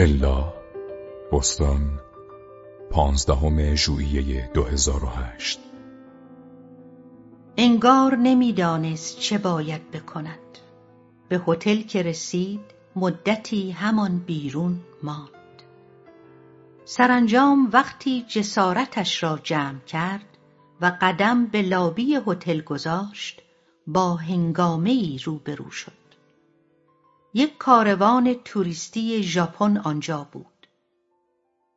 الا بستان پانزدهم ژوئیه 2008 انگار نمی‌دانست چه باید بکند. به هتل که رسید مدتی همان بیرون ماند. سرانجام وقتی جسارتش را جمع کرد و قدم به لابی هتل گذاشت با هنگامه ای روبرو شد. یک کاروان توریستی ژاپن آنجا بود.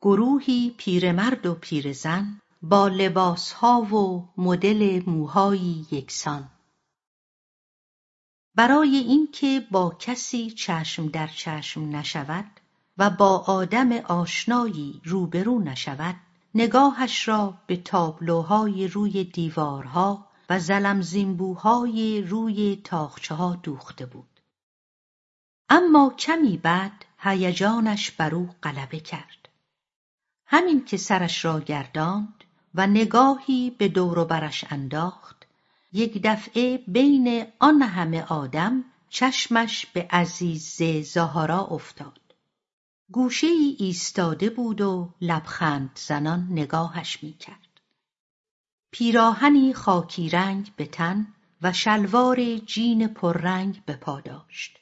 گروهی پیرمرد و پیرزن با لباسها و مدل موهایی یکسان. برای اینکه با کسی چشم در چشم نشود و با آدم آشنایی روبرو نشود نگاهش را به تابلوهای روی دیوارها و زلمزینبوهای روی تاخچهها دوخته بود. اما کمی بعد هیجانش بر او غلبه کرد. همین که سرش را گرداند و نگاهی به دور و برش انداخت یک دفعه بین آن همه آدم چشمش به عزیز زهارا افتاد. گوشه ای ایستاده بود و لبخند زنان نگاهش می‌کرد. پیراهنی خاکی رنگ به تن و شلوار جین پررنگ به پا داشت.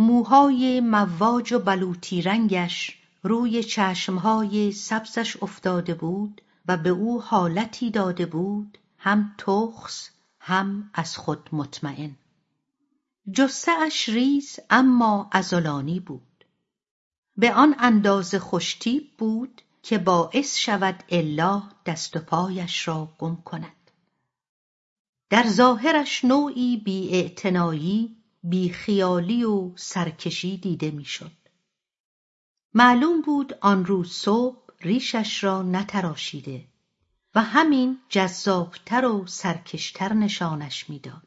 موهای مواج و بلوطی رنگش روی چشمهای سبزش افتاده بود و به او حالتی داده بود هم تخس هم از خود مطمئن. اش ریز اما ازولانی بود. به آن اندازه خوشتیب بود که باعث شود الا دست و پایش را گم کند. در ظاهرش نوعی بیاعتنایی بیخیالی و سرکشی دیده می‌شد معلوم بود آن روز صبح ریشش را نتراشیده و همین جذابتر و سرکشتر نشانش می‌داد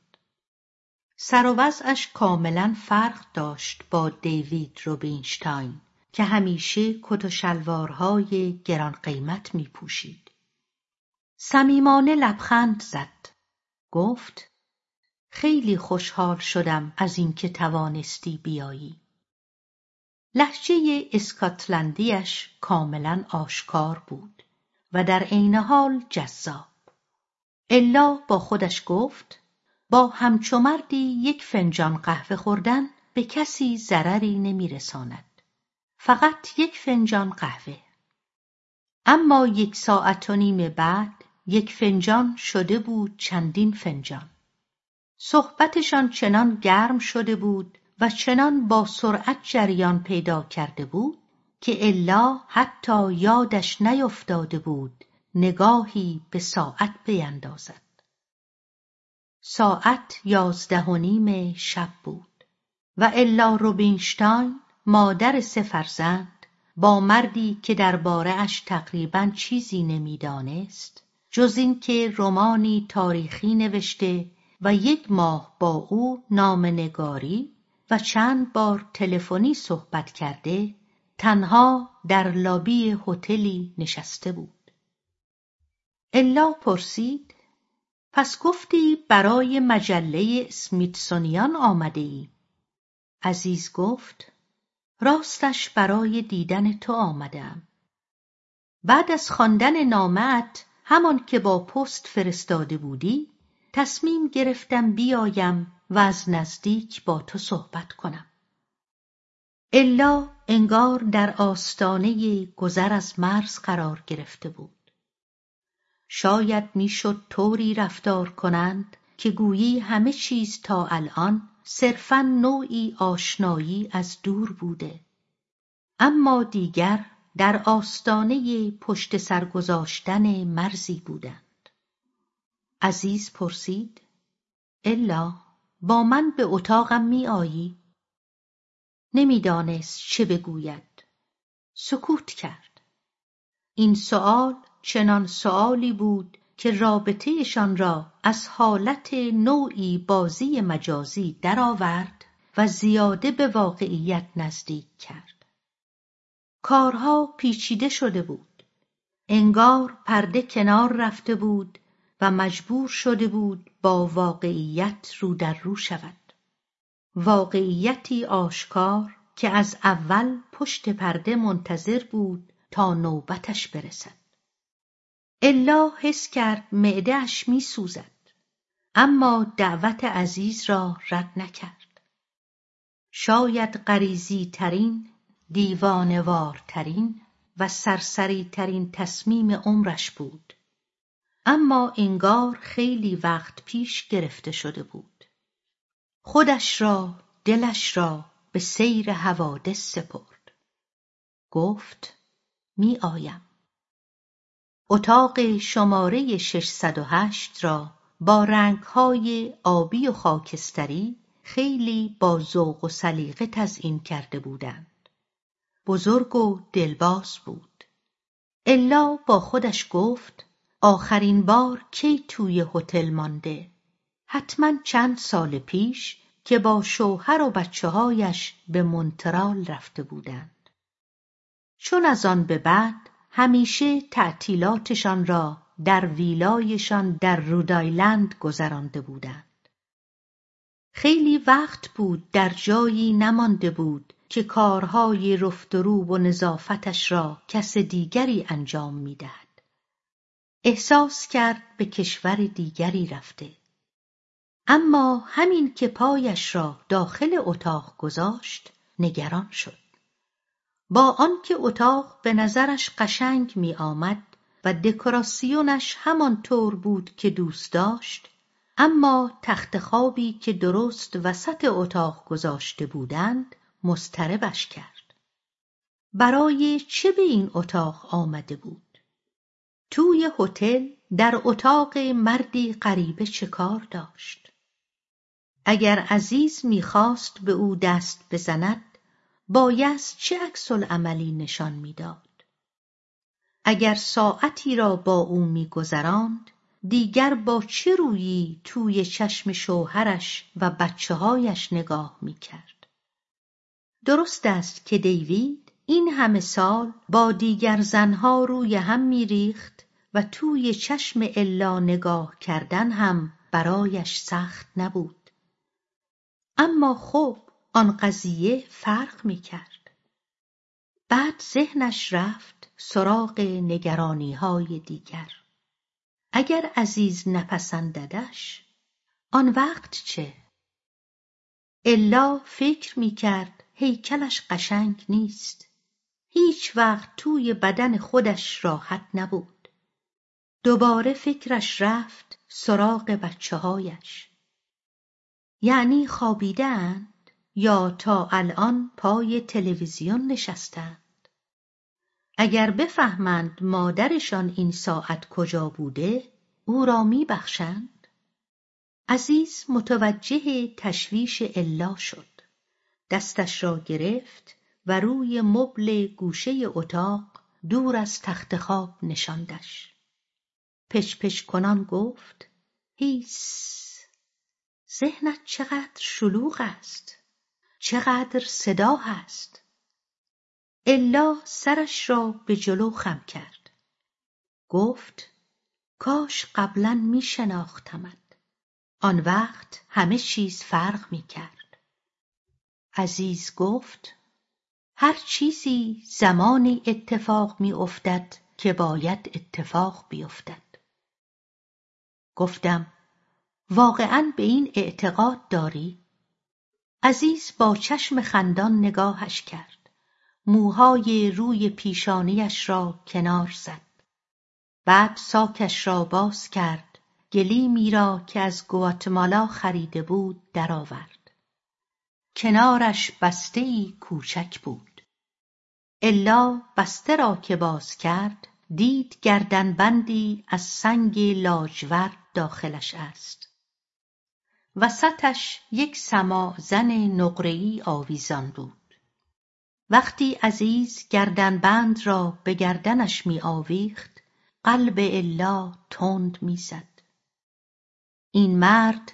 سر و وضعش کاملا فرق داشت با دیوید روبینشتاین که همیشه کت و شلوارهای گران قیمت می پوشید. صمیمانه لبخند زد. گفت خیلی خوشحال شدم از اینکه توانستی بیایی. لحجه اسکاتلندیش کاملا آشکار بود و در عین حال جذاب. الا با خودش گفت با همچو مردی یک فنجان قهوه خوردن به کسی ضرری نمیرساند. فقط یک فنجان قهوه. اما یک ساعت و نیم بعد یک فنجان شده بود چندین فنجان. صحبتشان چنان گرم شده بود و چنان با سرعت جریان پیدا کرده بود که الا حتی یادش نیفتاده بود نگاهی به ساعت بیندازد. ساعت یازده و نیم شب بود و الا روبینشتاین مادر سه فرزند با مردی که درباره اش تقریبا چیزی نمی‌دانست جز اینکه رمانی تاریخی نوشته و یک ماه با او نامنگاری و چند بار تلفنی صحبت کرده تنها در لابی هتلی نشسته بود. الا پرسید پس گفتی برای مجله اسمیتسونیان آمده ای؟ عزیز گفت راستش برای دیدن تو آمدم. بعد از خواندن نامت همان که با پست فرستاده بودی تصمیم گرفتم بیایم و از نزدیک با تو صحبت کنم. الا انگار در آستانه گذر از مرز قرار گرفته بود. شاید می‌شد طوری رفتار کنند که گویی همه چیز تا الان صرفا نوعی آشنایی از دور بوده. اما دیگر در آستانه پشت سر گذاشتن مرزی بودند. عزیز پرسید الا با من به اتاقم می آیی؟ نمی‌دانست چه بگوید. سکوت کرد. این سؤال چنان سؤالی بود که رابطهشان را از حالت نوعی بازی مجازی درآورد و زیاده به واقعیت نزدیک کرد. کارها پیچیده شده بود. انگار پرده کنار رفته بود و مجبور شده بود با واقعیت رو در رو شود. واقعیتی آشکار که از اول پشت پرده منتظر بود تا نوبتش برسد. الا حس کرد معدهاش می سوزد اما دعوت عزیز را رد نکرد. شاید غریزی ترین دیوانوارترین و سرسری ترین تصمیم عمرش بود. اما انگار خیلی وقت پیش گرفته شده بود. خودش را دلش را به سیر حوادث سپرد. گفت می آیم. اتاق شماره ششصد و هشت را با رنگهای آبی و خاکستری خیلی با ذوق و سلیقه تزئین کرده بودند. بزرگ و دلباز بود. الا با خودش گفت آخرین بار کی توی هتل مانده؟ حتما چند سال پیش که با شوهر و بچههایش به مونترال رفته بودند. چون از آن به بعد همیشه تعطیلاتشان را در ویلایشان در رودایلند گذرانده بودند. خیلی وقت بود در جایی نمانده بود که کارهای رفت و روب و نظافتش را کس دیگری انجام می‌دهد. احساس کرد به کشور دیگری رفته. اما همین که پایش را داخل اتاق گذاشت نگران شد. با آنکه اتاق به نظرش قشنگ می آمد و دکوراسیونش طور بود که دوست داشت اما تخت خوابی که درست وسط اتاق گذاشته بودند مضطربش کرد. برای چه به این اتاق آمده بود؟ توی هتل در اتاق مردی غریبه چه کار داشت؟ اگر عزیز می‌خواست به او دست بزند بایست چه عکسالعملی نشان می‌داد؟ اگر ساعتی را با او میگذراند دیگر با چه رویی توی چشم شوهرش و بچههایش نگاه می‌کرد؟ درست است که دیوید این همه سال با دیگر زنها روی هم میریخت و توی چشم الا نگاه کردن هم برایش سخت نبود. اما خب آن قضیه فرق می‌کرد. بعد ذهنش رفت سراغ نگرانیهای دیگر. اگر عزیز نپسنددش آن وقت چه؟ الا فکر می‌کرد هیکلش قشنگ نیست. هیچ وقت توی بدن خودش راحت نبود. دوباره فکرش رفت سراغ بچههایش. یعنی خوابیدهاند یا تا الان پای تلویزیون نشستند. اگر بفهمند مادرشان این ساعت کجا بوده او را میبخشند. عزیز متوجه تشویش الا شد. دستش را گرفت و روی مبل گوشه اتاق دور از تخت خواب نشاندش. پچ کنان گفت هیس ذهنت چقدر شلوغ است چقدر صدا هست الا سرش را به جلو خم کرد. گفت کاش قبلا می شناختمت آن وقت همه چیز فرق می کرد عزیز گفت هر چیزی زمانی اتفاق می افتد که باید اتفاق بیفتد. گفتم واقعا به این اعتقاد داری؟ عزیز با چشم خندان نگاهش کرد. موهای روی پیشانیش را کنار زد. بعد ساکش را باز کرد. گلیمی را که از گواتمالا خریده بود درآورد. کنارش ای کوچک بود. الا بسته را که باز کرد دید گردنبندی از سنگ لاجورد داخلش است. وسطش یک سماعزن نقرهای آویزان بود. وقتی عزیز گردنبند را به گردنش می آویخت قلب الا تند می‌زد. این مرد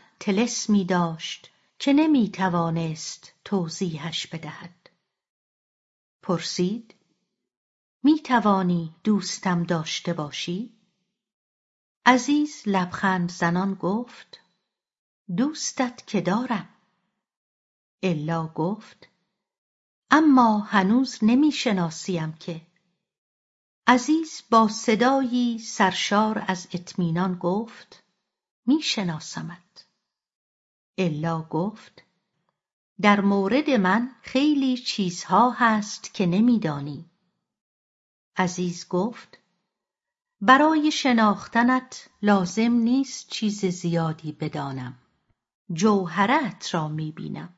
می داشت که نمی توانست توضیحش بدهد. پرسید می توانی دوستم داشته باشی؟ عزیز لبخند زنان گفت دوستت که دارم. الا گفت اما هنوز نمی‌شناسیم که. عزیز با صدایی سرشار از اطمینان گفت میشناسمت. الا گفت در مورد من خیلی چیزها هست که نمیدانی. عزیز گفت برای شناختنت لازم نیست چیز زیادی بدانم. جوهرت را می‌بینم.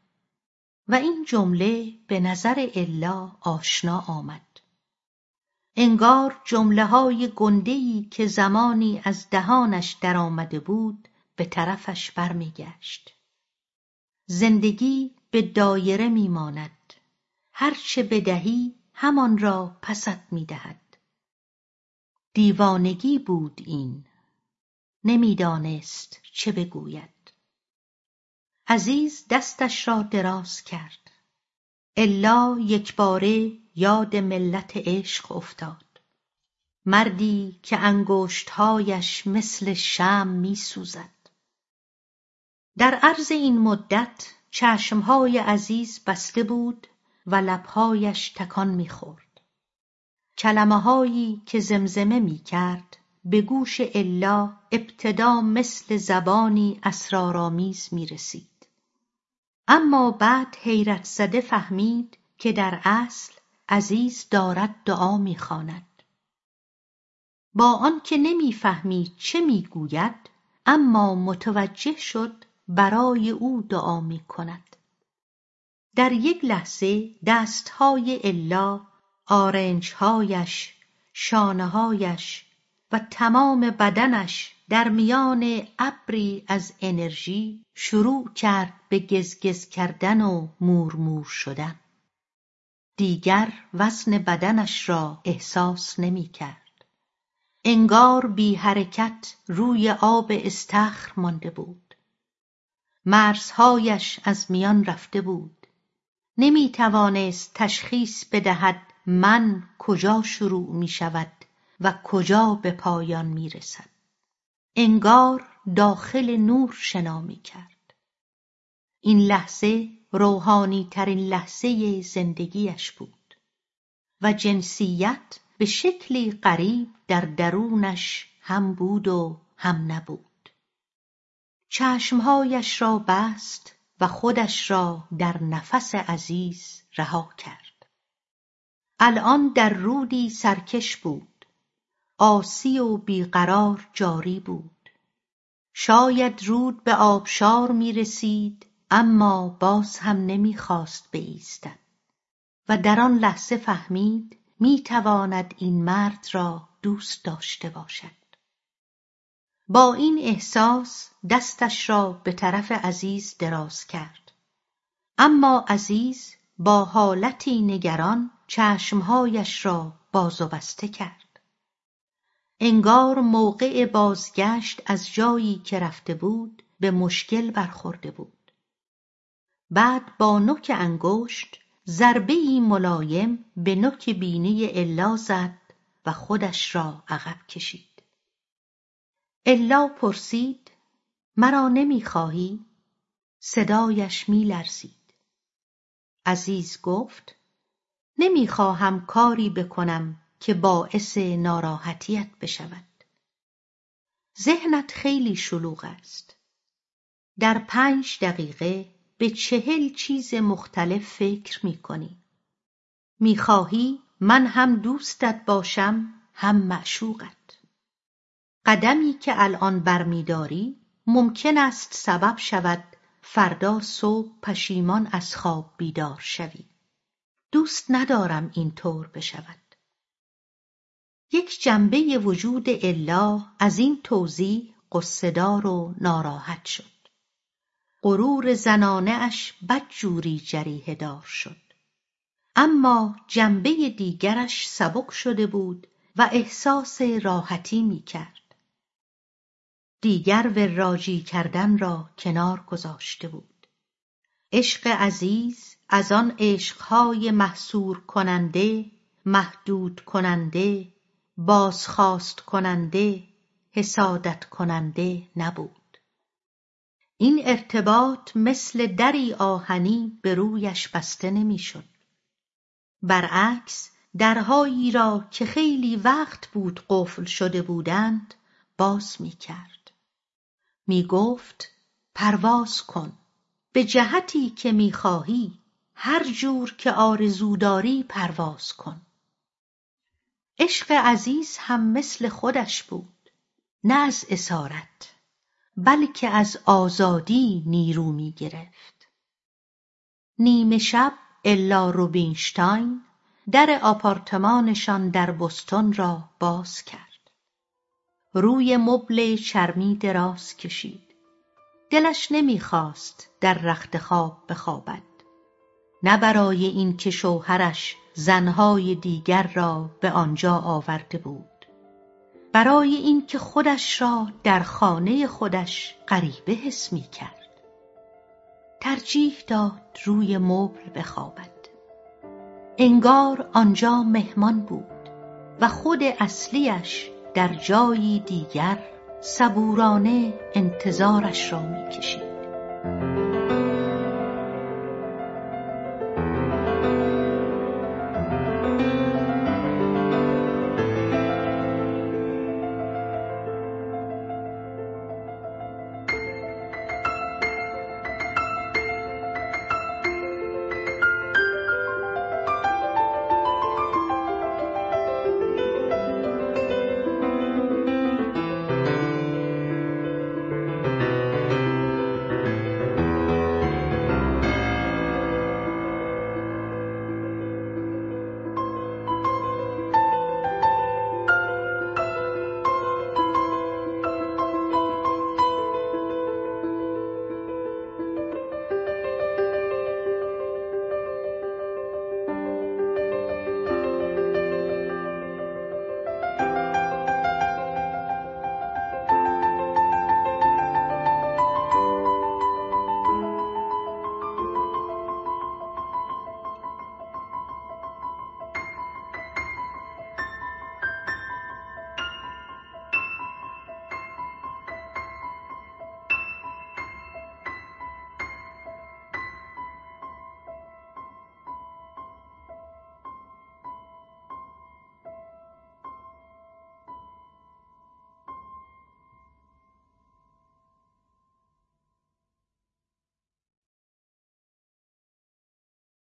و این جمله به نظر الا آشنا آمد. انگار جمله های گندهی که زمانی از دهانش درآمده بود به طرفش برمیگشت. زندگی به دایره میماند. هرچه بدهی همان را پست می‌دهد. دیوانگی بود این. نمی‌دانست چه بگوید. عزیز دستش را دراز کرد. الا یکباره یاد ملت عشق افتاد. مردی که انگشتهایش مثل شمع میسوزد. در عرض این مدت چشمهای عزیز بسته بود و لبهایش تکان می‌خورد. کلمههایی که زمزمه می‌کرد به گوش الا ابتدا مثل زبانی اسرارآمیز می‌رسید. اما بعد حیرت زده فهمید که در اصل عزیز دارد دعا می‌خواند. با آنکه نمی‌فهمید چه می‌گوید اما متوجه شد برای او دعا می‌کند. در یک لحظه دستهای الا آرنجهایش شانههایش و تمام بدنش در میان ابری از انرژی شروع کرد به گزگز کردن و مورمور شدن. دیگر وزن بدنش را احساس نمی‌کرد. انگار بی حرکت روی آب استخر مانده بود. مرزهایش از میان رفته بود. نمی‌توانست تشخیص بدهد من کجا شروع می‌شود و کجا به پایان می‌رسد؟ انگار داخل نور شنا می‌کرد. این لحظه روحانیترین لحظه زندگیش بود و جنسیت به شکلی غریب در درونش هم بود و هم نبود. چشمهایش را بست و خودش را در نفس عزیز رها کرد. الان در رودی سرکش بود. آسی و بیقرار جاری بود. شاید رود به آبشار می‌رسید اما باز هم نمی‌خواست بایستد و در آن لحظه فهمید می‌تواند این مرد را دوست داشته باشد. با این احساس دستش را به طرف عزیز دراز کرد. اما عزیز با حالتی نگران چشمهایش را باز و بسته کرد. انگار موقع بازگشت از جایی که رفته بود به مشکل برخورده بود. بعد با نوک انگشت ضربهای ملایم به نوک بینی الا زد و خودش را عقب کشید. الا پرسید مرا نمی‌خواهی؟ صدایش میلرزید. عزیز گفت نمی‌خواهم کاری بکنم که باعث ناراحتیت بشود. ذهنت خیلی شلوغ است. در پنج دقیقه به چهل چیز مختلف فکر می‌کنی. می‌خواهی من هم دوستت باشم هم معشوقت. قدمی که الان برمیداری ممکن است سبب شود فردا صبح پشیمان از خواب بیدار شوی. دوست ندارم اینطور بشود. یک جنبه وجود الا از این توضیح غصهدار و ناراحت شد. غرور زنانه اش بدجوری جریحه دار شد. اما جنبه دیگرش سبک شده بود و احساس راحتی می‌کرد. دیگر وراجی کردن را کنار گذاشته بود. عشق عزیز از آن عشقهای محصور کننده محدود کننده بازخواست کننده حسادت کننده نبود. این ارتباط مثل دری آهنی به رویش بسته نمی‌شد. برعکس درهایی را که خیلی وقت بود قفل شده بودند باز می کرد. می گفت پرواز کن. به جهتی که می خواهی هر جور که آرزو داری پرواز کن. عشق عزیز هم مثل خودش بود نه از اسارت بلکه از آزادی نیرو می گرفت. نیمه شب الا روبینشتاین در آپارتمانشان در بستون را باز کرد. روی مبل چرمی دراز کشید. دلش نمی‌خواست در رخت خواب بخوابد. نه برای اینکه شوهرش زنهای دیگر را به آنجا آورده بود. برای اینکه خودش را در خانه خودش غریبه حس می کرد. ترجیح داد روی مبل بخوابد. انگار آنجا مهمان بود و خود اصلیش در جایی دیگر صبورانه انتظارش را می‌کشید